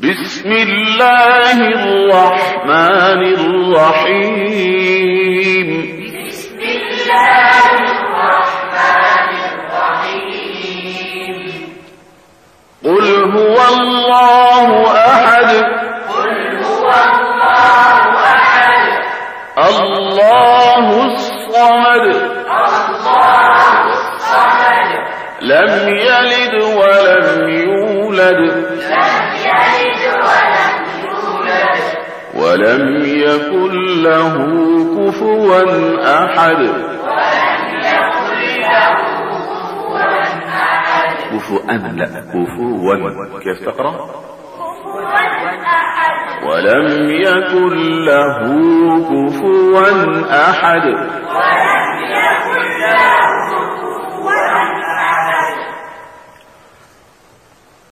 بسم الله الرحمن الرحيم. بسم الله الرحمن الرحيم قل هو الله أحد. قل هو الله أحد الله الصمد الله الصمد. لم يلد ولم ولم يكن له كفوا أحد يكن له كفوا لا كفوا كيف تقرأ؟ ولم يكن له كفوا أحد ولم